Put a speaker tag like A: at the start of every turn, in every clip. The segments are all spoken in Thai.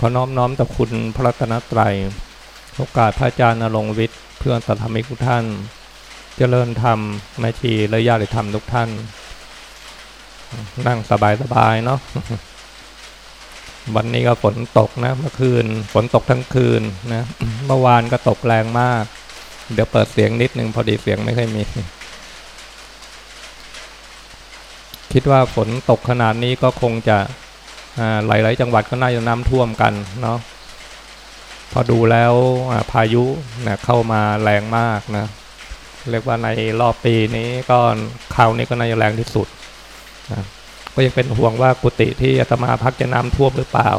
A: ขอน้อมน้อมต่อคุณพระรัตนตรัย โอกาสพระอาจารย์นรงวิทย์ เพื่อนสัตธรรมิกทุกท่าน เจริญธรรมแม่ชีและญาติธรรมทุกท่าน นั่งสบายๆเนาะ วันนี้ก็ฝนตกนะเมื่อคืน ฝนตกทั้งคืนนะ เมื่อวานก็ตกแรงมาก เดี๋ยวเปิดเสียงนิดนึงพอดีเสียงไม่ค่อยมี คิดว่าฝนตกขนาดนี้ก็คงจะ หลาย ๆ จังหวัดก็น่าจะน้ำท่วมกันเนาะพอดูแล้วพายุนะเข้ามาแรงมากนะเรียกว่าในรอบปีนี้ก็คราวนี้ก็น่าจะแรงที่สุดนะก็ยังเป็นห่วงว่ากุฏิที่อาตมาพักจะน้ำท่วมหรือเปล่า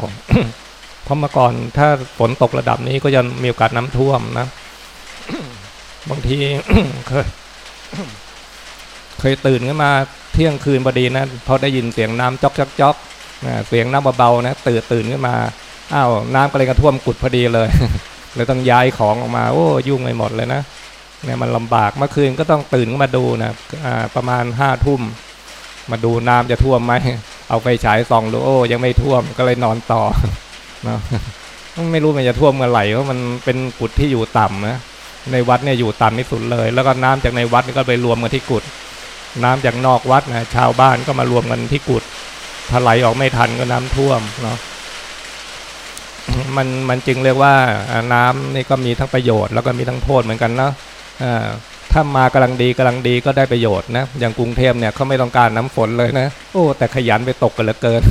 A: เพราะเมื่อก่อนถ้าฝนตกระดับนี้ก็จะมีโอกาสน้ำท่วมนะ บางทีเคยเคยตื่นขึ้นมาเที่ยงคืนพอดีนะพอได้ยินเสียงน้ำจอกจอกจอก เสียงน้ำเบาๆนะตื่นตื่นขึ้นมาอ้าวน้ำก็เลยกระท่วมกุดพอดีเลยเลยต้องย้ายของออกมา โอ้ยุ่งไปหมดเลยนะเนี่ยมันลำบากเมื่อคืนก็ต้องตื่นมาดูนะประมาณห้าทุ่มมาดูน้ำจะท่วมไหมเอาไฟฉายส่องดูโอ้ยังไม่ท่วมก็เลยนอนต่อนะไม่รู้มันจะท่วมเมื่อไหร่เพราะมันเป็นกุดที่อยู่ต่ำนะในวัดเนี่ยอยู่ต่ำที่สุดเลย แล้วก็น้ำจากในวัดก็ไปรวมกันที่กุดน้ำจากนอกวัดนะชาวบ้านก็มารวมกันที่กุด ถ้าไหลออกไม่ทันก็น้ำท่วมเนาะมันมันจึงเรียกว่าน้ำนี่ก็มีทั้งประโยชน์แล้วก็มีทั้งโทษเหมือนกันเนาะถ้ามากำลังดีกำลังดีก็ได้ประโยชน์นะอย่างกรุงเทพเนี่ยเขาไม่ต้องการน้ำฝนเลยนะโอ้แต่ขยันไปตกกันเหลือเกิน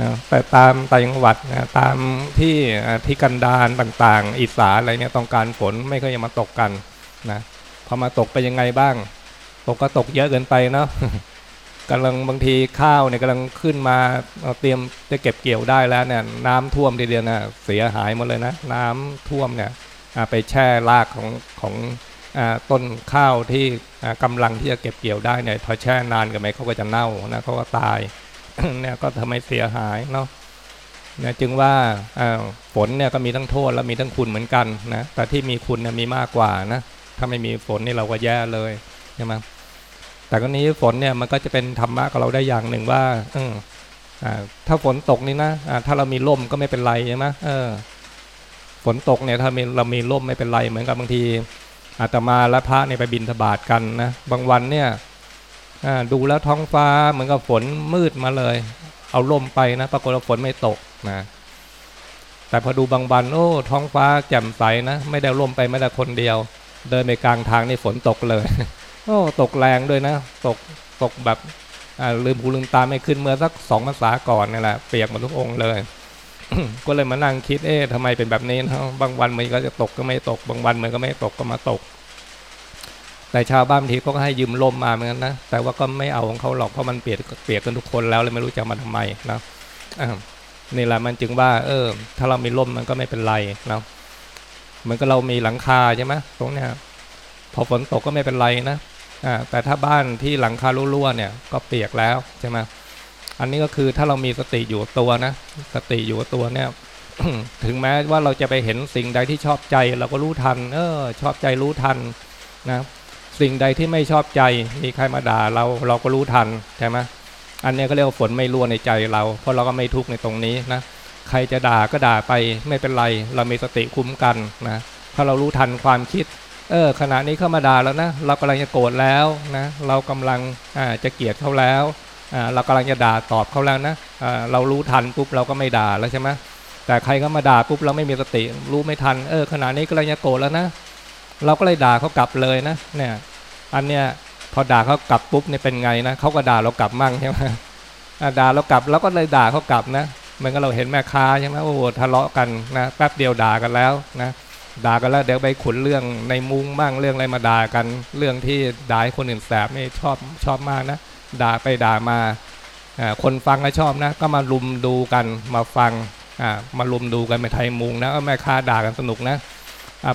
A: นะแต่ตามต่างจังหวัดนะตามที่ที่กันดารต่างๆ อีสานอะไรเนี่ยต้องการฝนไม่ค่อยจะมาตกกันนะพอมาตกไปยังไงบ้าง ตกก็ตกเยอะเกินไปเนาะ กำลังบางทีข้าวเนี่ยกำลังขึ้นมาเตรียมจะเก็บเกี่ยวได้แล้วเนี่ยน้ำท่วมทีเดียวนะเสียหายหมดเลยนะ น้ำท่วมเนี่ยไปแช่รากของของต้นข้าวที่กำลังที่จะเก็บเกี่ยวได้เนี่ยพอแช่นานกันไหมเขาก็จะเน่านะเขาก็ตายเนี่ยก็ทำให้เสียหายเนาะเนี่ยจึงว่าฝนเนี่ยก็มีทั้งโทษและมีทั้งคุณเหมือนกันนะแต่ที่มีคุณเนี่ยมีมากกว่านะถ้าไม่มีฝนนี่เราก็แย่เลยใช่ไหม แต่กรณีฝนเนี่ยมันก็จะเป็นธรรมะกับเราได้อย่างหนึ่งว่าเออถ้าฝนตกนี่นะถ้าเรามีร่มก็ไม่เป็นไรใช่ไหมเออ ฝนตกเนี่ยถ้าเรามีร่มไม่เป็นไรเหมือนกับบางทีอาตมาและพระเนี่ยไปบินธบาตกันนะบางวันเนี่ยดูแล้วท้องฟ้าเหมือนกับฝนมืดมาเลย เอาร่มไปนะปรากฏว่าฝนไม่ตกนะแต่พอดูบางวันโอ้ท้องฟ้าแจ่มใสนะ ไม่ได้ร่มไปไม่ได้คนเดียว เดินไปกลางทางนี่ฝนตกเลย โอ้ตกแรงด้วยนะ ตกตกแบบลืมหูลืมตาไม่ขึ้นเมื่อสักสองภาษาก่อนนี่แหละเปียกหมดทุกองค์เลย ก็เลยมานั่งคิดเอ๊ะทำไมเป็นแบบนี้นะบางวันมันก็จะตกก็ไม่ตก บางวันมันก็ไม่ตกก็มาตก แต่ชาวบ้านทีก็ให้ยืมลมมาเหมือนกันนะแต่ว่าก็ไม่เอาของเขาหรอกเพราะมันเปียกเปียกกันทุกคนแล้วเลยไม่รู้จะมาทำไมนะนี่แหละมันจึงว่า เออ ถ้าเรามีลมมันก็ไม่เป็นไรนะเหมือนกับเรามีหลังคาใช่ไหมตรงเนี้ยพอฝนตกก็ไม่เป็นไรนะ แต่ถ้าบ้านที่หลังคารั่วๆเนี่ยก็เปียกแล้วใช่ไหมอันนี้ก็คือถ้าเรามีสติอยู่ตัวนะ สติอยู่ตัวเนี่ยถึงแม้ว่าเราจะไปเห็นสิ่งใดที่ชอบใจเราก็รู้ทัน เออ ชอบใจรู้ทันนะสิ่งใดที่ไม่ชอบใจ มีใครมาด่าเราเราก็รู้ทันใช่ไหมอันนี้ก็เรียกว่าฝนไม่รั่วในใจเรา เพราะเราก็ไม่ทุกข์ในตรงนี้นะใครจะด่าก็ด่าไปไม่เป็นไร เรามีสติคุ้มกันนะถ้าเรารู้ทันความคิด เออขณะนี้เข้ามาด่าแล้วนะเรากำลังจะโกรธแล้วนะเรากำลังอ่าจะเกลียดเขาแล้วอ่าเรากำลังจะด่าตอบเขาแล้วนะอ่าเรารู้ทันปุ๊บเราก็ไม่ด่าแล้วใช่ไหมแต่ใครก็มาด่าปุ๊บเราไม่มีสติรู้ไม่ทันเออขณะนี้กำลังจะโกรธแล้วนะเราก็เลยด่าเขากลับเลยนะเนี่ยอันเนี้ยพอด่าเขากลับปุ๊บเนี่ยเป็นไงนะเขาก็ด่าเรากลับมั่งใช่ไหมด่าเรากลับเราก็เลยด่าเขากลับนะเหมือนกับเราเห็นแม่ค้าใช่ไหมโอ้โหทะเลาะกันนะแป๊บเดียวด่ากันแล้วนะ ด่ากันแล้วเดี๋ยวไปขุนเรื่องในมุ้งบ้างเรื่องอะไรมาด่ากัน เรื่องที่ด่าให้คนอื่นแสบไม่ชอบชอบมากนะด่าไปด่ามาคนฟังก็ชอบนะ ก็มาลุมดูกันมาฟังมาลุมดูกันไปไทยมุงนะแม่ค้าด่ากันสนุกนะ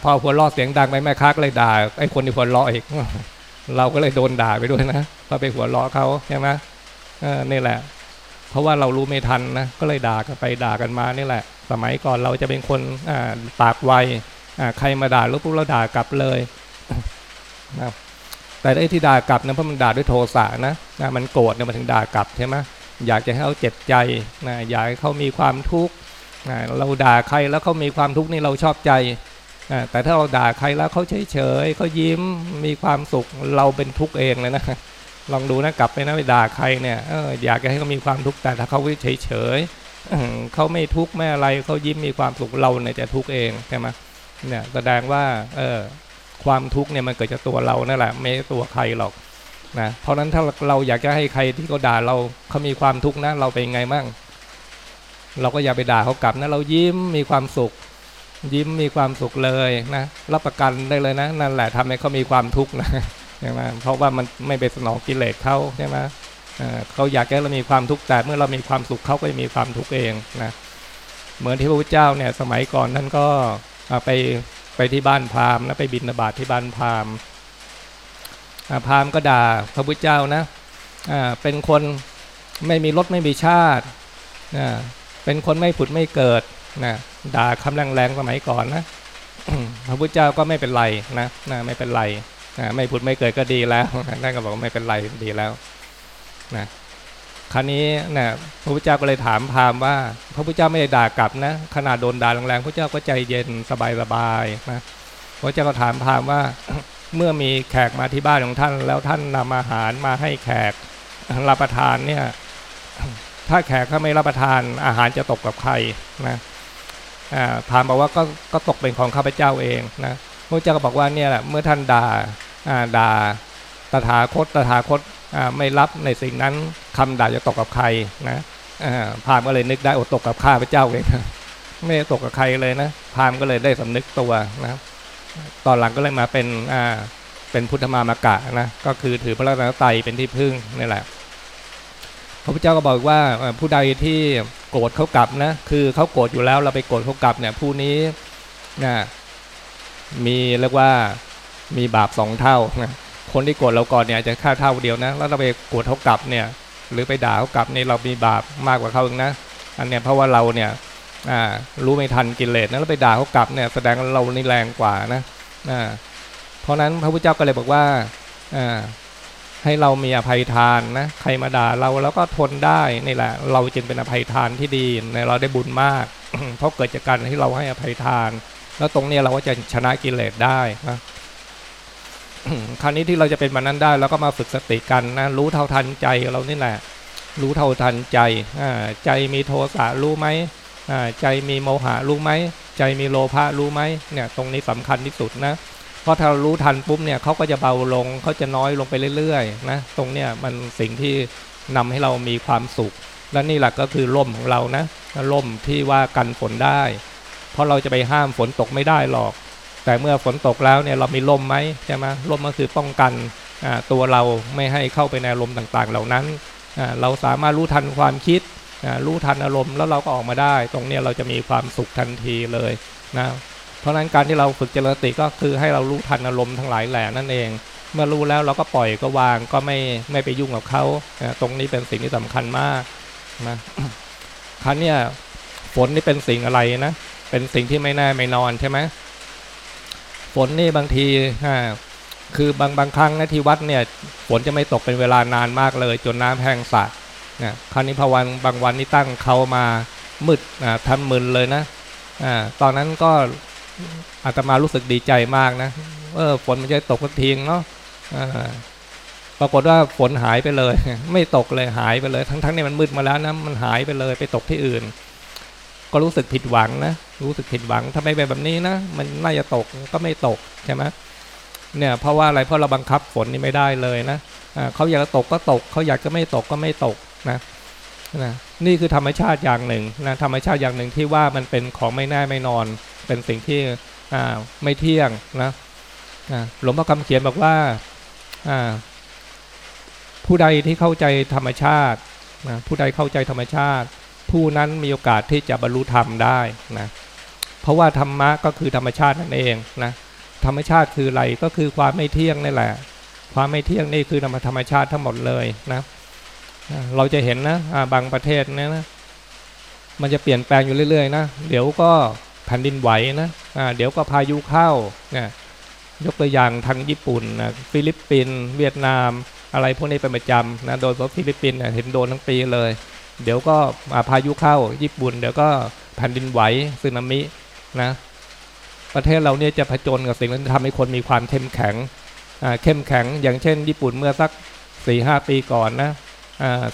A: พอหัวล้อเสียงดังไปแม่ค้าก็เลยด่าไอ้คนที่หัวล้ออีกเราก็เลยโดนด่าไปด้วยนะพอไปหัวล้อเขาใช่ไหมนี่แหละ เพราะว่าเรารู้ไม่ทันนะก็เลยด่ากันไปด่ากันมานี่แหละ สมัยก่อนเราจะเป็นคนปากไว ใครมาด่าแล้วปุ๊บเราด่ากลับเลยนะแต่ไอ้ที่ด่ากลับนะเพราะมันด่าด้วยโทสะนะนะมันโกรธเนี่ยมันถึงด่ากลับใช่ไหมอยากจะให้เขาเจ็บใจนะอยากให้เขามีความทุกข์เราด่าใครแล้วเขามีความทุกข์นี่เราชอบใจนะแต่ถ้าเราด่าใครแล้วเขาเฉยเฉยเขายิ้มมีความสุขเราเป็นทุกข์เองเลยนะลองดูนะกลับไปนะไปด่าใครเนี่ยอออยากให้เขามีความทุกข์แต่ถ้าเขาเฉยเฉยเขาไม่ทุกข์ไม่อะไรเขายิ้มมีความสุขเราเนี่ยจะทุกข์เองใช่ไหม เนี่ยแสดงว่าเออความทุกข์เนี่ยมันเกิดจากตัวเรานั่นแหละไม่ตัวใครหรอกนะเพราะนั้นถ้าเราอยากจะให้ใครที่เขาด่าเราเขามีความทุกข์นะเราเป็นไงมั่ง เราก็อย่าไปด่าเขากลับนะเรายิ้มมีความสุข ยิ้มมีความสุขเลยนะรับประกันได้เลยนะ นั่นแหละทำให้เขามีความทุกข์นะใช่ไหมเพราะว่ามันไม่ไปสนองกิเลสเขาใช่ไหมเขาอยากให้เรามีความทุกข์แต่เมื่อเรามีความสุขเขาก็จะมีความทุกข์เองนะเหมือนที่พระพุทธเจ้าเนี่ยสมัยก่อนท่านก็ ไปไปที่บ้านพราหมณ์นะไปบินบาตทที่บ้านพราหมณ์พราหมณ์ก็ด่าพระพุทธเจ้านะเป็นคนไม่มีรถไม่มีชาติเป็นคนไม่ผุดไม่เกิดนะด่าคำแรงๆสมัยก่อนนะพระพุทธเจ้าก็ไม่เป็นไรนะนะไม่เป็นไรนะไม่ผุดไม่เกิดก็ดีแล้วท่านก็บอกไม่เป็นไรดีแล้วนะ คราวนี้นะพระพุทธเจ้าก็เลยถามพราหมณ์ว่า พระพุทธเจ้าไม่ได้ด่ากลับนะ ขนาดโดนด่าแรงๆพระเจ้าก็ใจเย็นสบายๆนะพระเจ้าก็ถามพราหมณ์ว่าเมื่อมีแขกมาที่บ้านของท่าน แล้วท่านนำอาหารมาให้แขกรับประทานเนี่ยถ้าแขกเขาไม่รับประทานอาหารจะตกกับใครนะพราหมณ์บอกว่าก็ก็ตกเป็นของข้าพเจ้าเองนะพระเจ้าก็บอกว่าเนี่ยแหละเมื่อท่านด่าด่าตถาคตตถาคต ไม่รับในสิ่งนั้นคำด่าจะตกกับใครนะพามก็เลยนึกได้อดตกกับข้าพเจ้าเองไม่ตกกับใครเลยนะพามก็เลยได้สำนึกตัวนะตอนหลังก็เลยมาเป็นอ่าเป็นพุทธมามากะนะก็คือถือพระรัตนตรัยเป็นที่พึ่งนี่แหละพระพุทธเจ้าก็บอกว่าผู้ใดที่โกรธเขากลับนะคือเขาโกรธอยู่แล้วเราไปโกรธเขากลับเนี่ยผู้นี้นะมีเรียกว่ามีบาปสองเท่านะ คนที่โกรธเราก่อนเนี่ยจะค่าเท่าเดียวนะ แล้วเราไปโกรธเขากลับเนี่ย หรือไปด่าเขากลับนี่เรามีบาปมากกว่าเขาเองนะ อันเนี้ยเพราะว่าเราเนี่ยอ่ารู้ไม่ทันกิเลสนะแล้วไปด่าเขากลับเนี่ยแสดงว่าเรานี่แรงกว่านะอ่าเพราะนั้นพระพุทธเจ้าก็เลยบอกว่าอ่าให้เรามีอภัยทานนะใครมาด่าเราแล้วก็ทนได้นี่แหละ เราจึงเป็นอภัยทานที่ดีในเราได้บุญมาก เพราะเกิดจากการที่เราให้อภัยทาน แล้วตรงนี้เราก็จะชนะกิเลสได้นะ คราวนี้ที่เราจะเป็นแบบนั้นได้เราก็มาฝึกสติกันนะรู้เท่าทันใจเรานี่แหละ รู้เท่าทันใจใจมีโทสะรู้ไหมใจมีโมหะรู้ไหมใจมีโลภะรู้ไหมเนี่ยตรงนี้สำคัญที่สุดนะเพราะถ้ารารู้ทันปุ๊บเนี่ยเขาก็จะเบาลงเขาจะน้อยลงไปเรื่อยๆนะตรงเนี้ยมันสิ่งที่นำให้เรามีความสุข และนี่แหละก็คือร่มของเรานะร่มที่ว่ากันฝนได้ เพราะเราจะไปห้ามฝนตกไม่ได้หรอก แต่เมื่อฝนตกแล้วเนี่ยเรามีร่มไหมใช่ไหมร่มก็คือป้องกันตัวเราไม่ให้เข้าไปในลมต่างๆ เหล่านั้น เราสามารถรู้ทันความคิดรู้ทันอารมณ์แล้วเราก็ออกมาได้ ตรงนี้เราจะมีความสุขทันทีเลยนะเพราะนั้นการที่เราฝึกเจริญสติก็คือให้เรารู้ทันอารมณ์ทั้งหลายแหล่นั่นเอง เมื่อรู้แล้วเราก็ปล่อยก็วางก็ไม่ไม่ไปยุ่งกับเขาตรงนี้เป็นสิ่งที่สำคัญมากนะครั้นี้ฝนนี่เป็นสิ่งอะไรนะเป็นสิ่งที่ไม่แน่ไม่นอนใช่ไหม ฝนนี่บางทีคือบางบางครั้งนะที่วัดเนี่ยฝนจะไม่ตกเป็นเวลานานมากเลย จนน้ำแห้งสะนะคราวนี้พวันบางวันนี่ตั้งเขามามืดทำมึนเลยนะอ่าตอนนั้นก็อาตมารู้สึกดีใจมากนะเออฝนมันจะตกสักทีเนาะปรากฏว่าฝนหายไปเลย ไม่ตกเลยหายไปเลย ทั้งทั้งนี้มันมืดมาแล้วนะมันหายไปเลยไปตกที่อื่น ก็รู้สึกผิดหวังนะ รู้สึกผิดหวังถ้าไม่เป็นแบบนี้นะ มันน่าจะตกก็ไม่ตกใช่ไหมเนี่ยเพราะว่าอะไรเพราะเราบังคับฝนนี่ไม่ได้เลยนะเขาอยากจะตกก็ตก เขาอยากจะไม่ตกก็ไม่ตกนะนะนี่คือธรรมชาติอย่างหนึ่งนะธรรมชาติอย่างหนึ่งที่ว่ามันเป็นของไม่แน่ไม่นอน เป็นสิ่งที่ไม่เที่ยงนะหลวงพ่อคำเขียนบอกว่าผู้ใดที่เข้าใจธรรมชาตินะผู้ใดเข้าใจธรรมชาติ ผู้นั้นมีโอกาสที่จะบรรลุธรรมได้นะ เพราะว่าธรรมะก็คือธรรมชาตินั่นเองนะธรรมชาติคืออะไรก็คือความไม่เที่ยงนี่แหละ ความไม่เที่ยงนี่คือธรรมธรรมชาติทั้งหมดเลยนะเราจะเห็นนะบางประเทศเนี่ยนะมันจะเปลี่ยนแปลงอยู่เรื่อยๆนะเดี๋ยวก็แผ่นดินไหวนะเดี๋ยวก็พายุเข้านะยกตัวอย่างทางญี่ปุ่นนะฟิลิปปินส์เวียดนาม อะไรพวกนี้เป็นประจำนะโดยเฉพาะฟิลิปปินส์เห็นโดนทั้งปีเลย เดี๋ยวก็พายุเข้าญี่ปุ่น เดี๋ยวก็แผ่นดินไหวสึนามิ นะ ประเทศเราเนี่ยจะผจญกับสิ่งนั้นทำให้คนมีความเข้มแข็งเข้มแข็ง อย่างเช่น ญี่ปุ่นเมื่อสักสี่ห้าปีก่อนนะ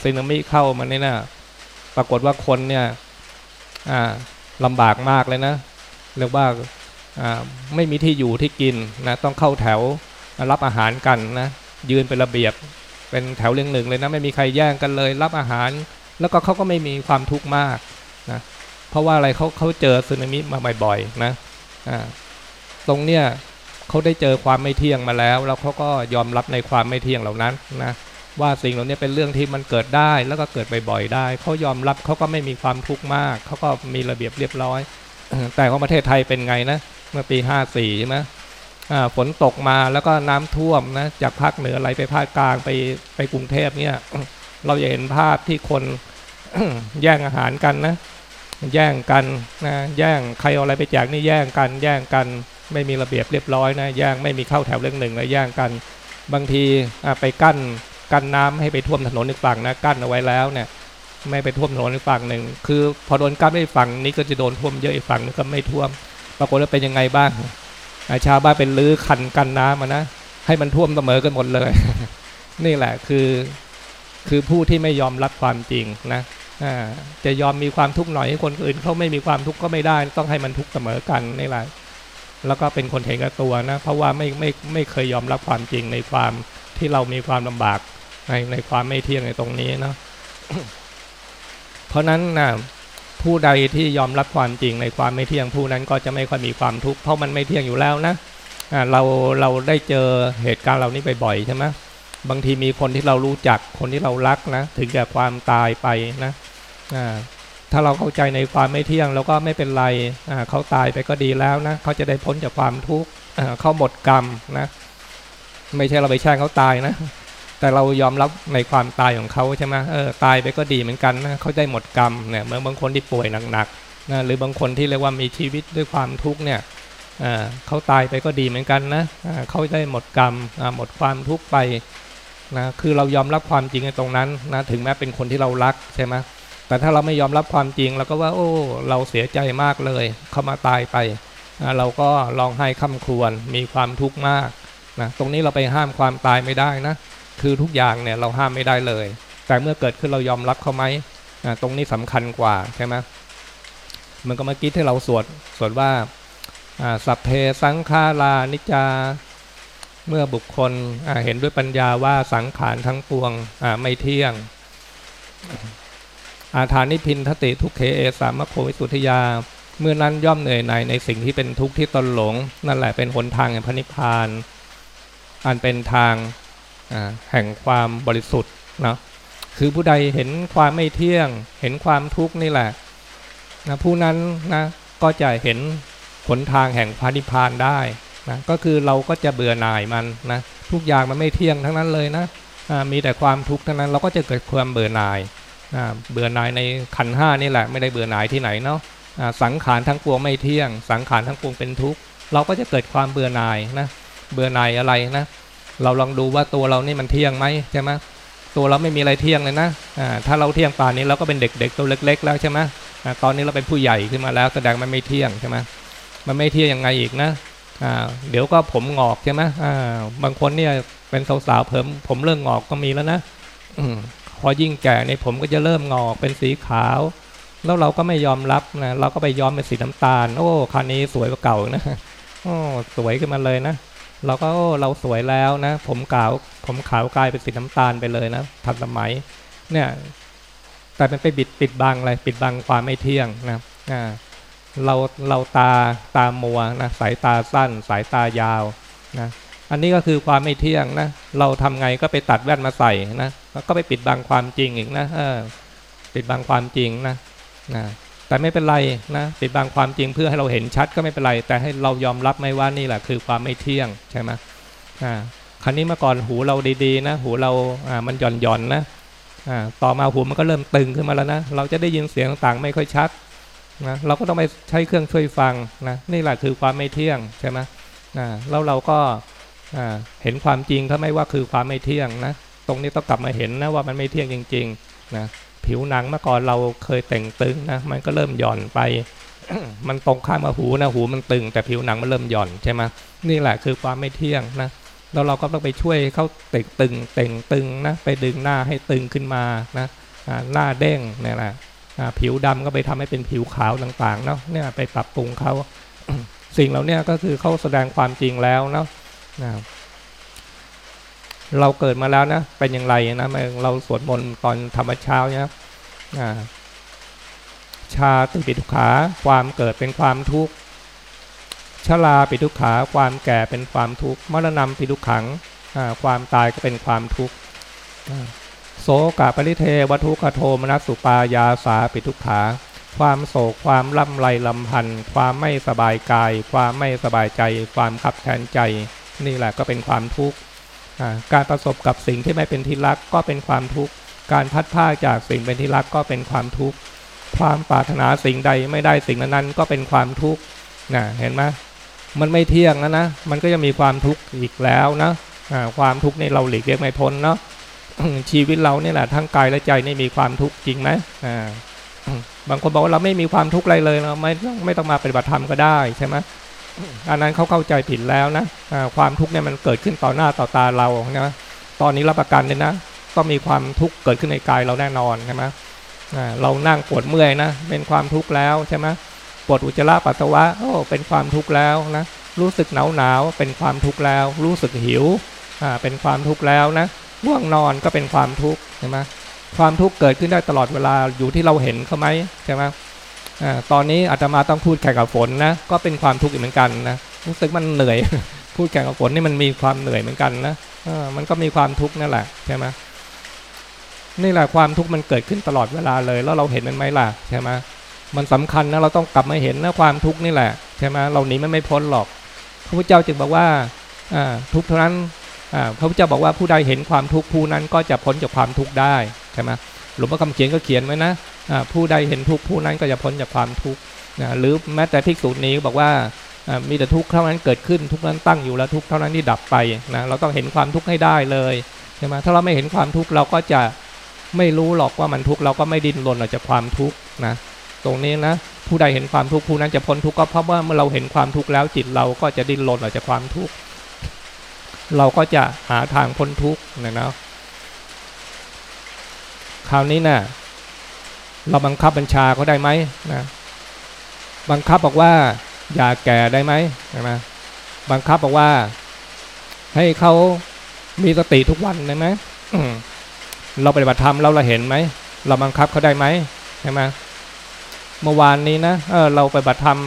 A: สึนามิเข้ามาเนี่ยนะปรากฏว่าคนเนี่ยลำบากมากเลยนะ เรียกว่าไม่มีที่อยู่ที่กินนะต้องเข้าแถวรับอาหารกันนะยืนเป็นระเบียบเป็นแถวเรียงหนึ่งเลยนะไม่มีใครแย่งกันเลย รับอาหาร แล้วก็เขาก็ไม่มีความทุกข์มากนะ เพราะว่าอะไรเขาเขาเจอสึนามิมาบ่อยๆนะตรงเนี้ยเขาได้เจอความไม่เที่ยงมาแล้ว แล้วเขาก็ยอมรับในความไม่เที่ยงเหล่านั้นนะว่าสิ่งเหล่านี้เป็นเรื่องที่มันเกิดได้แล้วก็เกิดบ่อยๆได้เขายอมรับเขาก็ไม่มีความทุกข์มากเขาก็มีระเบียบเรียบร้อย แต่ของประเทศไทยเป็นไงนะเมื่อปีห้าสี่ใช่ไหมฝนตกมาแล้วก็น้ำท่วมนะจากภาคเหนือไหลไปภาคกลางไปไปกรุงเทพเนี่ย เราจะเห็นภาพที่คนแย่งอาหารกันนะ แย่งกันนะแย่งใครเอาอะไรไปแจกนี่แย่งกัน แย่งกันไม่มีระเบียบเรียบร้อยนะแย่งไม่มีเข้าแถวเรื่องหนึ่งเลยแย่งกัน บางทีไปกั้นกั้นน้ำให้ไปท่วมถนนอีกฝั่งนะกั้นเอาไว้แล้วเนี่ยไม่ไปท่วมถนนอีกฝั่งหนึ่งคือพอโดนกั้นไม่ฝั่งนี้ก็จะโดนท่วมเยอะอีกฝั่งนึงก็ไม่ท่วม ปรากฏว่าเป็นยังไงบ้างชาวบ้านเป็นลื้อคันกันน้ำมานะให้มันท่วมเสมอกันหมดเลย นี่แหละคือ คือผู้ที่ไม่ยอมรับความจริงนะ จะยอมมีความทุกข์หน่อยให้คนอื่นเขาไม่มีความทุกข์ก็ไม่ได้ ต้องให้มันทุกข์เสมอกันนี่แหละแล้วก็เป็นคนเห็นกับตัวนะ เพราะว่าไม่ไม่ไม่เคยยอมรับความจริงในความที่เรามีความลำบากในในความไม่เที่ยงในตรงนี้เนาะเพราะนั้นนะผู้ใดที่ยอมรับความจริงในความไม่เที่ยงผู้นั้นก็จะไม่ค่อยมีความทุกข์เพราะมันไม่เที่ยงอยู่แล้วนะเราเราได้เจอเหตุการณ์เหล่านี้บ่อยๆใช่ไหมบางทีมีคนที่เรารู้จักคนที่เรารักนะ ถึงแก่ความตายไปนะ ถ้าเราเข้าใจในความไม่เที่ยงเราก็ไม่เป็นไรเขาตายไปก็ดีแล้วนะเขาจะได้พ้นจากความทุกข์เขาหมดกรรมนะไม่ใช่เราไปแช่งเขาตายนะ แต่เรายอมรับในความตายของเขาใช่ไหมเออตายไปก็ดีเหมือนกันนะเขาได้หมดกรรมเนี่ยเมื่อบางคนที่ป่วยหนักๆนะหรือบางคนที่เรียกว่ามีชีวิตด้วยความทุกข์เนี่ยเขาตายไปก็ดีเหมือนกันนะเขาได้หมดกรรมหมดความทุกข์ไปนะคือเรายอมรับความจริงในตรงนั้นนะถึงแม้เป็นคนที่เรารักใช่ไหม แต่ถ้าเราไม่ยอมรับความจริงเราก็ว่า โอ้ เราเสียใจมากเลย เขามาตายไปเราก็ร้องไห้ค่ำครวญมีความทุกข์มากนะตรงนี้เราไปห้ามความตายไม่ได้นะ คือทุกอย่างเนี่ยเราห้ามไม่ได้เลย แต่เมื่อเกิดขึ้นเรายอมรับเขาไหมตรงนี้สำคัญกว่าใช่ไหมมันก็เมื่อกี้ที่เราสวดสวดว่าสัพเพสังขารานิจาเมื่อบุคคลเห็นด้วยปัญญาว่าสังขารทั้งปวงไม่เที่ยง อาถานิพินทติทุกเขเอสามโควิสุทธิยา เมื่อนั้นย่อมเหนื่อยในในสิ่งที่เป็นทุกข์ที่ตนหลง นั่นแหละเป็นหนทางแห่งพระนิพพาน อันเป็นทางแห่งความบริสุทธิ์นะคือผู้ใดเห็นความไม่เที่ยง เห็นความทุกข์นี่แหละนะผู้นั้นนะก็จะเห็นหนทางแห่งพระนิพพานได้นะก็คือเราก็จะเบื่อหน่ายมันนะทุกอย่างมันไม่เที่ยงทั้งนั้นเลยนะมีแต่ความทุกข์ทั้งนั้นเราก็จะเกิดความเบื่อหน่าย เบื่อหน่ายในขันห้านี่แหละไม่ได้เบื่อหน่ายที่ไหนเนาะสังขารทั้งปวงไม่เที่ยง สังขารทั้งปวงเป็นทุกข์เราก็จะเกิดความเบื่อหน่ายนะเบื่อหน่ายอะไรนะ เราลองดูว่าตัวเรานี่มันเที่ยงไหมใช่ไหมตัวเราไม่มีอะไรเที่ยงเลยนะถ้าเราเที่ยงป่านนี้เราก็เป็นเด็กๆตัวเล็ก ๆ แล้วใช่ไหมตอนนี้เราเป็นผู้ใหญ่ขึ้นมาแล้วแสดงมันไม่เที่ยงใช่ไหมมันไม่เที่ยงยังไงอีกนะเดี๋ยวก็ผมงอกใช่ไหมบางคนเนี่ยเป็นสาวๆผมผมเริ่มงอกก็มีแล้วนะอ พอยิ่งแก่ในผมก็จะเริ่มงอกเป็นสีขาว แล้วเราก็ไม่ยอมรับนะเราก็ไปย้อมเป็นสีน้ำตาล โอ้คันนี้สวยกว่าเก่านะโอ้สวยขึ้นมาเลยนะเราก็เราสวยแล้วนะ ผมขาวผมขาวกลายเป็นสีน้ำตาลไปเลยนะทันสมัย เนี่ยแต่มันไปบิดปิดบังอะไรปิดบังความไม่เที่ยงนะอ่าเราเราตาตามัวนะสายตาสั้น สายตายาวนะอันนี้ก็คือความไม่เที่ยงนะเราทำไงก็ไปตัดแว่นมาใส่นะ ก็ไปปิดบังความจริงอีกนะเออปิดบังความจริงนะนะแต่ไม่เป็นไรนะปิดบังความจริงเพื่อให้เราเห็นชัดก็ไม่เป็นไร แต่ให้เรายอมรับไม่ว่านี่แหละคือความไม่เที่ยงใช่ไหมอ่าครั้นี้เมื่อก่อนหูเราดีๆนะ หูเราอ่ามันหย่อนหย่อนนะอ่าต่อมาหูมันก็เริ่มตึงขึ้นมาแล้วนะเราจะได้ยินเสียงต่างๆไม่ค่อยชัดนะเราก็ต้องไปใช้เครื่องช่วยฟังนะนี่แหละคือความไม่เที่ยงใช่ไหมอ่าแล้วเราก็อ่าเห็นความจริงถ้าไม่ว่าคือความไม่เที่ยงนะ ตรงนี้ต้องกลับมาเห็นนะว่ามันไม่เที่ยงจริงๆนะผิวหนังเมื่อก่อนเราเคยแต่งตึงนะมันก็เริ่มหย่อนไป มันตรงข้ามกับหูนะหูมันตึง แต่ผิวหนังมันเริ่มหย่อนใช่ไหมนี่แหละคือความไม่เที่ยงนะแล้วเราก็ต้องไปช่วยเขาเต่งตึงเต่งตึงนะไปดึงหน้าให้ตึงขึ้นมานะหน้าเด้งนี่แหละผิวดำก็ไปทำให้เป็นผิวขาวต่างๆเนาะเนี่ยไปปรับปรุงเขาสิ่งเหล่านี้ก็คือเขาแสดงความจริงแล้วเนาะ เราเกิดมาแล้วนะเป็นอย่างไรนะเราสวดมนต์ตอนธรรมเช้าเนี่ยชาติปิทุขา ความเกิดเป็นความทุกข์ชราปิทุขา ความแก่เป็นความทุกข์มรณะปิทุขังความตายก็เป็นความทุกข์โสกปริเทวทุกขโทมนัสสุปายาสาปิทุขา ความโศกความล่ำไรลำพันธ์ความไม่สบายกาย ความไม่สบายใจ ความขับแทนใจ นี่แหละก็เป็นความทุกข์ การประสบกับสิ่งที่ไม่เป็นที่รักก็เป็นความทุกข์ การพัดผ้าจากสิ่งเป็นที่รักก็เป็นความทุกข์ ความปรารถนาสิ่งใดไม่ได้สิ่งนั้นก็เป็นความทุกข์นะเห็นไหมมันไม่เที่ยงนะนะ มันก็จะมีความทุกข์อีกแล้วนะความทุกข์ในเราหลีกเลี่ยงไม่พ้นเนาะชีวิตเราเนี่ยแหละทั้งกายและใจนี่มีความทุกข์จริงไหมบางคนบอกว่าเราไม่มีความทุกข์อะไรเลยเราไม่ต้องไม่ต้องมาปฏิบัติธรรมก็ได้ใช่ไหม อันนั้นเขาเข้าใจผิดแล้วนะความทุกข์เนี่ยมันเกิดขึ้นต่อหน้าต่อตาเรานะตอนนี้รับประกันเลยนะต้องมีความทุกข์เกิดขึ้นในกายเราแน่นอนใช่ไหมเรานั่งปวดเมื่อยนะเป็นความทุกข์แล้วใช่ไหมปวดอุจจาระปัสสาวะโอ้เป็นความทุกข์แล้วนะรู้สึกหนาวหนาวเป็นความทุกข์แล้ว รู้สึกหิวอ่าเป็นความทุกข์แล้วนะง่วงนอนก็เป็นความทุกข์ใช่ไหมความทุกข์เกิดขึ้นได้ตลอดเวลาอยู่ที่เราเห็นเขาไหมใช่ไหม ตอนนี้อาตมาต้องพูดแข่งกับฝนนะก็เป็นความทุกข์อีกเหมือนกันนะรู้สึกมันเหนื่อย พูดแข่งกับฝนนี่มันมีความเหนื่อยเหมือนกันนะอมันก็มีความทุกข์นั่นแหละใช่ไหมนี่แหละความทุกข์มันเกิดขึ้นตลอดเวลาเลย แล้วเราเห็นมันไหมล่ะใช่ไหมมันสำคัญนะเราต้องกลับมาเห็นนะความทุกข์นี่แหละใช่ไหมเราหนีมันไม่พ้นหรอกพระพุทธเจ้าจึงบอกว่าทุกเท่านั้นพระพุทธเจ้าบอกว่าผู้ใดเห็นความทุกข์ผู้นั้นก็จะพ้นจากความทุกข์ได้ใช่ไหมหลวงพ่อคำเขียนก็เขียนไว้นะ ผู้ใดเห็นทุกข์ผู้นั้นก็จะพ้นจากความทุกข์หรือแม้แต่ที่สูตรนี้บอกว่ามีแต่ทุกข์เท่านั้นเกิดขึ้นทุกนั้นตั้งอยู่แล้วทุกข์เท่านั้นที่ดับไปนะเราต้องเห็นความทุกข์ให้ได้เลยใช่ไหมถ้าเราไม่เห็นความทุกข์เราก็จะไม่รู้หรอกว่ามันทุกข์เราก็ไม่ดิ้นรนออกจากความทุกข์นะตรงนี้นะผู้ใดเห็นความทุกข์ผู้นั้นจะพ้นทุกข์ก็เพราะว่าเมื่อเราเห็นความทุกข์แล้วจิตเราก็จะดิ้นรนออกจากความทุกข์เราก็จะหาทางพ้นทุกข์นะนะคราวนี้นะ่ะ เราบังคับบัญชาเขาได้ไหมนะบังคับบอกว่า อย่าแก่ได้ไหมใช่ไหมบังคับบอกว่า ให้เขามีสติทุกวันได้ไหมเราปฏิบัติธรรมเราเราเห็นไหมเราบังคับเขาได้ไหมใช่ไหมเมื่อวานนี้นะเออเราไปบัตรธรรม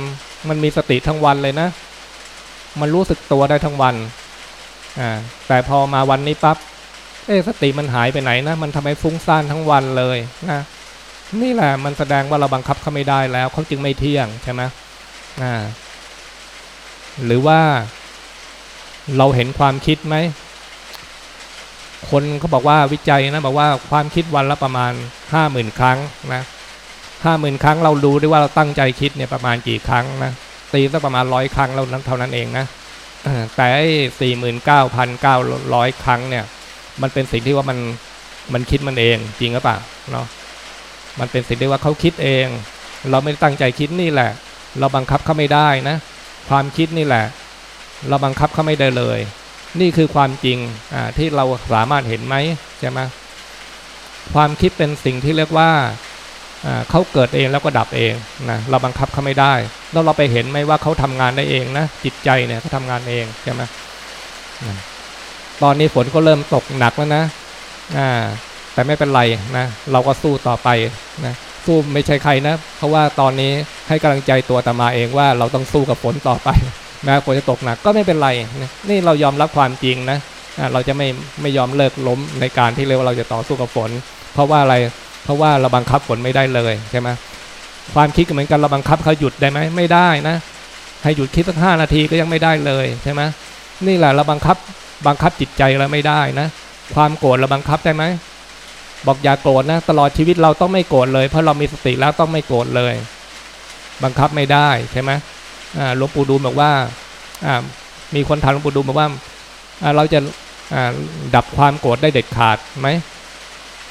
A: มันมีสติทั้งวันเลยนะ มันรู้สึกตัวได้ทั้งวันอ่าแต่พอมาวันนี้ปับ๊บเอ๊สติมันหายไปไหนนะ มันทำให้ฟุ้งซ่านทั้งวันเลยนะ นี่แหละมันแสดงว่าเราบังคับเขาไม่ได้แล้วเขาจึงไม่เที่ยงใช่ไหมอ่าหรือว่าเราเห็นความคิดไหม คนเขาบอกว่าวิจัยนะบอกว่าความคิดวันละประมาณห้าหมื่นครั้งนะห้าหมื่นครั้งเราดูได้ว่าเราตั้งใจคิดเนี่ยประมาณกี่ครั้งนะตีสักประมาณร้อยครั้งเรานั้นเท่านั้นเองนะแต่สี่หมื่นเก้าพันเก้าร้อยครั้งเนี่ย มันเป็นสิ่งที่ว่ามันมันคิดมันเองจริงหรือเปล่าเนาะ มันเป็นสิ่งที่ว่าเขาคิดเอง เราไม่ตั้งใจคิดนี่แหละ เราบังคับเขาไม่ได้นะ ความคิดนี่แหละ เราบังคับเขาไม่ได้เลย นี่คือความจริงที่เราสามารถเห็นไหมใช่ไหมความคิดเป็นสิ่งที่เรียกว่าเขาเกิดเองแล้วก็ดับเองนะเราบังคับเขาไม่ได้ แล้วเราไปเห็นไหมว่าเขาทำงานได้เองนะจิตใจเนี่ยเขาทางานเองใช่ไหมตอนนี้ฝนก็เริ่มตกหนักแล้วนะอ่า แต่ไม่เป็นไรนะเราก็สู้ต่อไปนะสู้ไม่ใช่ใครนะ เพราะว่าตอนนี้ให้กำลังใจตัวตมาเองว่าเราต้องสู้กับฝนต่อไปแม้ฝนจะตกหนักก็ไม่เป็นไรนี่เรายอมรับความจริงนะเราจะไม่ไม่ยอมเลิกล้มในการที่เรียกว่าเราจะต่อสู้กับฝน เพราะว่าอะไรเพราะว่าเราบังคับฝนไม่ได้เลยใช่ไหมความคิดเหมือนกันเราบังคับเขาหยุดได้ไหมไม่ได้นะ ให้หยุดคิดสักห้านาทีก็ยังไม่ได้เลยใช่ไหมนี่แหละเราบังคับบังคับจิตใจเราไม่ได้นะ ความโกรธเราบังคับได้ไหม บอกอย่าโกรธนะ ตลอดชีวิตเราต้องไม่โกรธเลย เพราะเรามีสติแล้วต้องไม่โกรธเลย บังคับไม่ได้ใช่ไหมหลวงปู่ดูบอกว่ามีคนถามหลวงปู่ดูบอกว่าเราจะดับความโกรธได้เด็ดขาดไหม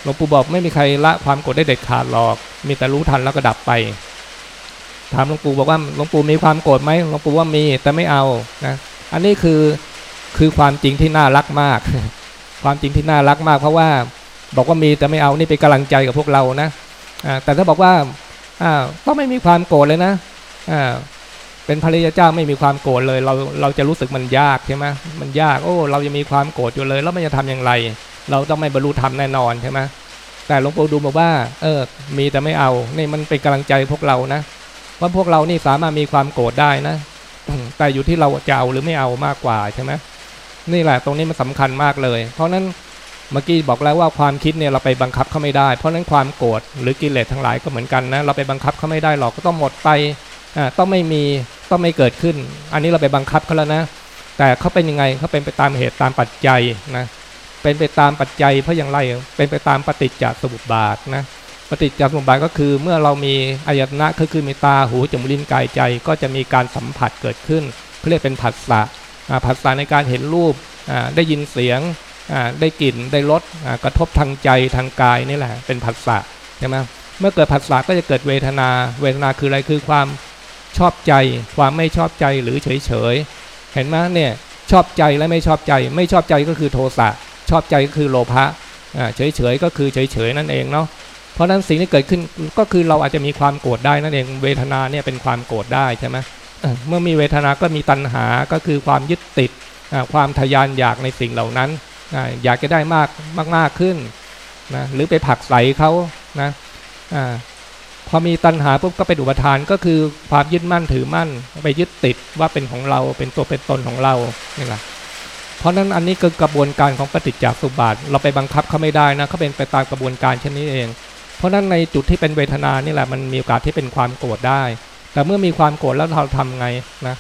A: หลวงปู่บอกไม่มีใครละความโกรธได้เด็ดขาดหรอก มีแต่รู้ทันแล้วก็ดับไป ถามหลวงปู่บอกว่าหลวงปู่มีความโกรธไหมหลวงปู่ว่ามีแต่ไม่เอานะอันนี้คือคือความจริงที่น่ารักมาก ความจริงที่น่ารักมากเพราะว่า บอกว่ามีแต่ไม่เอานี่เป็นกำลังใจกับพวกเรานะแต่ถ้าบอกว่าก็ไม่มีความโกรธเลยนะเป็นภริยาเจ้าไม่มีความโกรธเลยเราเราจะรู้สึกมันยากใช่ไหมมันยากโอ้เราจะมีความโกรธอยู่เลย แล้วมันจะทำอย่างไร เราต้องไม่บรรลุธรรมแน่นอนใช่ไหมแต่หลวงปู่ดูบอกว่าเออมีแต่ไม่เอานี่มันเป็นกำลังใจพวกเรานะว่าพวกเรานี่สามารถมีความโกรธได้นะแต่อยู่ที่เราจะเอาหรือไม่เอามากกว่าใช่ไหมนี่แหละตรงนี้มันสาคัญมากเลย เพราะนั้น เมื่อกี้บอกแล้วว่าความคิดเนี่ยเราไปบังคับเขาไม่ได้ เพราะนั้นความโกรธหรือกิเลสทั้งหลายก็เหมือนกันนะเราไปบังคับเขาไม่ได้หรอกก็ต้องหมดไปอ่าต้องไม่มีต้องไม่เกิดขึ้น อันนี้เราไปบังคับเขาแล้วนะ แต่เขาเป็นยังไงเขาเป็นไปตามเหตุตามปัจจัยนะเป็นไปตามปัจจัยเพราะอย่างไรเป็นไปตามปฏิจจสมุปบาทนะปฏิจจสมุปบาทก็คือเมื่อเรามีอายตนะก็คือมีตาหูจมูกลิ้นกายใจ ก็จะมีการสัมผัสเกิดขึ้นเขาเรียกเป็นผัสสะผัสสะในการเห็นรูปได้ยินเสียง ได้กลิ่นได้รสกระทบทางใจทางกายนี่แหละเป็นผัสสะใช่ไหมเมื่อเกิดผัสสะก็จะเกิดเวทนา เวทนาคืออะไรคือความชอบใจ ความไม่ชอบใจหรือเฉยเฉยเห็นไหมเนี่ยชอบใจและไม่ชอบใจ ไม่ชอบใจก็คือโทสะชอบใจก็คือโลภะเฉยเฉยก็คือเฉยเฉยนั่นเองเนาะเพราะนั้นสิ่งที่เกิดขึ้นก็คือเราอาจจะมีความโกรธได้นั่นเองเวทนาเนี่ยเป็นความโกรธได้ใช่ไหมเมื่อมีเวทนาก็มีตัณหาก็คือความยึดติดความทยานอยากในสิ่งเหล่านั้น อยากจะได้มากมากมากขึ้นนะหรือไปผักใสเขานะอพอมีตัณหาปุ๊บก็เป็นอุปทานก็คือความยึดมั่นถือมั่นไปยึดติดว่าเป็นของเราเป็นตัวเป็นตนของเรานี่แหละเพราะนั้นอันนี้คือกระบวนการของปฏิจจสุบาท เราไปบังคับเขาไม่ได้นะเขาเป็นไปตามกระบวนการเช่นนี้เอง เพราะนั้นในจุดที่เป็นเวทนานี่แหละมันมีโอกาสที่เป็นความโกรธได้ แต่เมื่อมีความโกรธแล้วเราทำไงนะ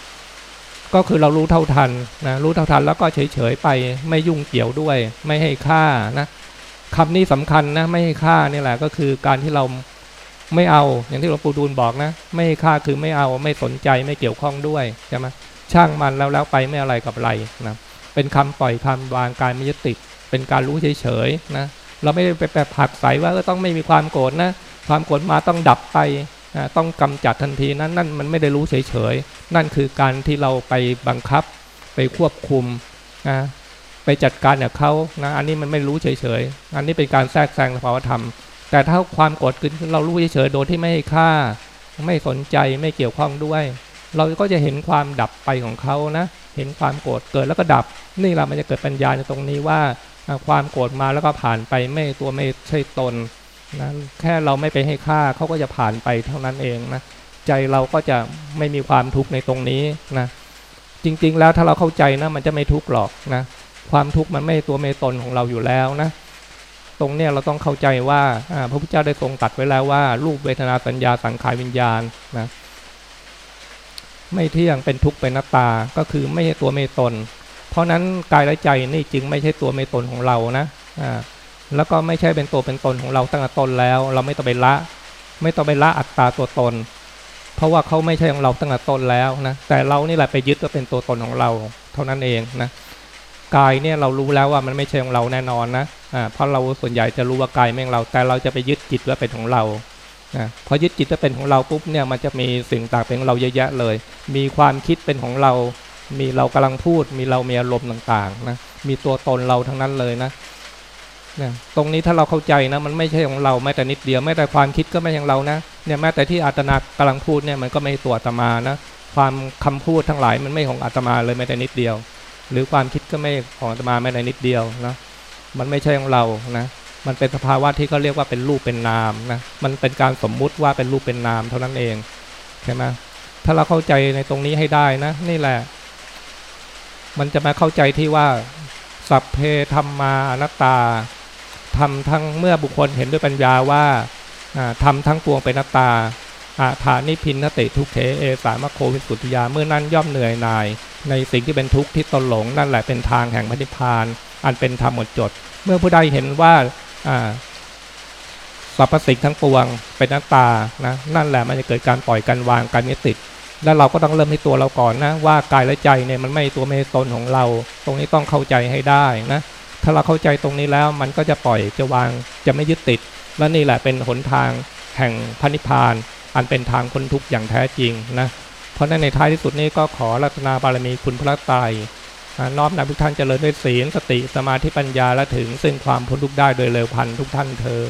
A: ก็คือเรารู้เท่าทันนะรู้เท่าทันแล้วก็เฉยๆไปไม่ยุ่งเกี่ยวด้วย ไม่ให้ค่านะคำนี้สำคัญนะไม่ให้ค่านี่แหละก็คือการที่เราไม่เอาอย่างที่หลวงปู่ดูลบอกนะ ไม่ให้ค่าคือไม่เอาไม่สนใจไม่เกี่ยวข้องด้วยใช่ไหมช่างมันแล้วแล้วไปไม่อะไรกับอะไรนะเป็นคำปล่อยคำวางการไม่ยึดติดเป็นการรู้เฉยๆนะเราไม่ได้ไปแบบผักใสว่าก็ต้องไม่มีความโกรธนะความโกรธมาต้องดับไป ต้องกำจัดทันทีนั้นนั่นมันไม่ได้รู้เฉยๆ นั่นคือการที่เราไปบังคับไปควบคุมนะไปจัดการกับเขานะอันนี้มันไม่รู้เฉยๆ อันนี้เป็นการแทรกแซงภาวธรรม แต่ถ้าความกดขึ้นเรารู้เฉยๆ โดยที่ไม่ให้ค่า ไม่สนใจไม่เกี่ยวข้องด้วย เราก็จะเห็นความดับไปของเขานะ เห็นความโกรธเกิดแล้วก็ดับ นี่เรามันจะเกิดปัญญาในตรงนี้ว่าความโกรธมาแล้วก็ผ่านไปไม่ตัวไม่ใช่ตน นะแค่เราไม่ไปให้ค่าเขาก็จะผ่านไปเท่านั้นเองนะใจเราก็จะไม่มีความทุกข์ในตรงนี้นะจริง ๆ แล้วถ้าเราเข้าใจนะมันจะไม่ทุกข์หรอกนะความทุกข์มันไม่ตัวเมตนของเราอยู่แล้วนะตรงเนี้ยเราต้องเข้าใจว่าพระพุทธเจ้าได้ทรงตัดไว้แล้วว่า รูปเวทนาสัญญาสังขารวิญญาณนะไม่เที่ยงเป็นทุกข์เป็นนัตตาก็คือไม่ใช่ตัวเมตน เพราะนั้นกายและใจนี่จึงไม่ใช่ตัวเมตนของเรานะอ่า แล้วก็ไม่ใช่เป็นตัวเป็นตนของเราตั้งแต่ต้นแล้ว เราไม่ต้องไปละ ไม่ต้องไปละอัตตาตัวตน เพราะว่าเขาไม่ใช่ของเราตั้งแต่ต้นแล้วนะแต่เรานี่แหละไปยึดว่าเป็นตัวตนของเรา เท่านั้นเองนะกายเนี่ยเรารู้แล้วว่ามันไม่ใช่ของเราแน่นอนนะอ่าเพราะเราส่วนใหญ่จะรู้ว่ากายไม่ของเรา แต่เราจะไปยึดจิตว่าเป็นของเรานะพอยึดจิตว่าเป็นของเราปุ๊บเนี่ยมันจะมีสิ่งต่างเป็นของเราเยอะแยะเลย มีความคิดเป็นของเรา มีเรากำลังพูด มีเรามีอารมณ์ต่างๆนะมีตัวตนเราทั้งนั้นเลยนะ เนี่ยตรงนี้ถ้าเราเข้าใจนะมันไม่ใช่ของเราแม้แต่นิดเดียวแม้แต่ความคิดก็ไม่ใช่ของเรานะเนี่ยแม้แต่ที่อาตนากำลังพูดเนี่ยมันก็ไม่ตัวอาตมานะความคำพูดทั้งหลายมันไม่ของอาตมาเลยแม้แต่นิดเดียว หรือความคิดก็ไม่ของอาตมาแม้แต่นิดเดียวนะมันไม่ใช่ของเรานะมันเป็นสภาวะที่เขาเรียกว่าเป็นรูปเป็นนามนะมันเป็นการสมมุติว่าเป็นรูปเป็นนามเท่านั้นเองใช่ไหมถ้าเราเข้าใจในตรงนี้ให้ได้นะนี่แหละ มันจะมาเข้าใจที่ว่าสัพเพธรรมานัตตา ทำทั้งเมื่อบุคคลเห็นด้วยปัญญาว่าทำทั้งปวงเป็นนัตตาอาฐานิพินนติทุกเขเอสามโควิสุทธิยาเมื่อนั้นย่อมเหนื่อยหน่าย ในสิ่งที่เป็นทุกข์ที่ตนหลงนั่นแหละเป็นทางแห่งพระนิพพาน อันเป็นธรรมหมดจด เมื่อผู้ใดเห็นว่าสรรพสิ่งทั้งปวงเป็นนัตตานะนั่นแหละมันจะเกิดการปล่อยการวางการยึดติด แล้วเราก็ต้องเริ่มที่ตัวเราก่อนนะว่ากายและใจเนี่ยมันไม่ตัวเมตตนของเรา ตรงนี้ต้องเข้าใจให้ได้นะ ถ้าเราเข้าใจตรงนี้แล้วมันก็จะปล่อยจะวางจะไม่ยึดติด และนี่แหละเป็นหนทางแห่งพระนิพพาน อันเป็นทางคนทุกข์อย่างแท้จริงนะเพราะนั้นในท้ายที่สุดนี้ก็ขอรัตนาบารมีคุณพระตรอ่าน้อมนำทุกท่านเจริญด้วยศีลสติสมาธิปัญญาและถึงซึ่งความพ้นทุกข์ได้โดยเร็วพันทุกท่านเทอ